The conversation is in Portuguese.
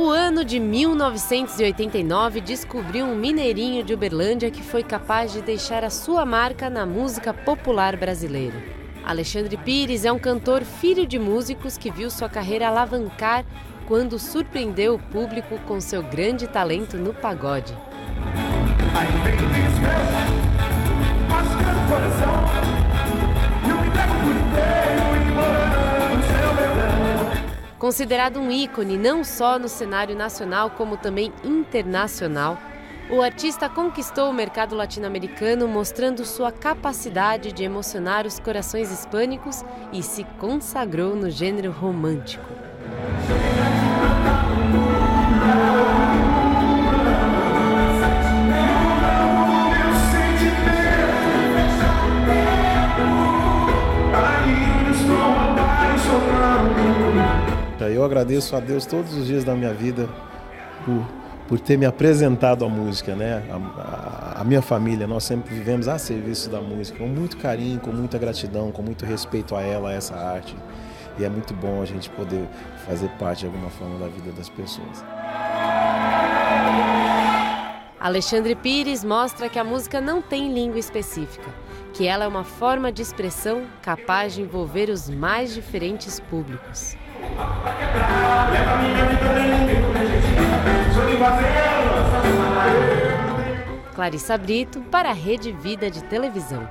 O ano de 1989 descobriu um mineirinho de Uberlândia que foi capaz de deixar a sua marca na música popular brasileira. Alexandre Pires é um cantor filho de músicos que viu sua carreira alavancar quando surpreendeu o público com seu grande talento no pagode. Considerado um ícone não só no cenário nacional, como também internacional, o artista conquistou o mercado latino-americano mostrando sua capacidade de emocionar os corações hispânicos e se consagrou no gênero romântico. Eu agradeço a Deus todos os dias da minha vida por, por ter me apresentado à música, né? A, a, a, minha família, nós sempre vivemos a serviço da música, com muito carinho, com muita gratidão, com muito respeito a ela, a essa arte. E é muito bom a gente poder fazer parte de alguma forma da vida das pessoas. Alexandre Pires mostra que a música não tem língua específica, que ela é uma forma de expressão capaz de envolver os mais diferentes públicos. Clarissa Brito para a Rede Vida de Televisão.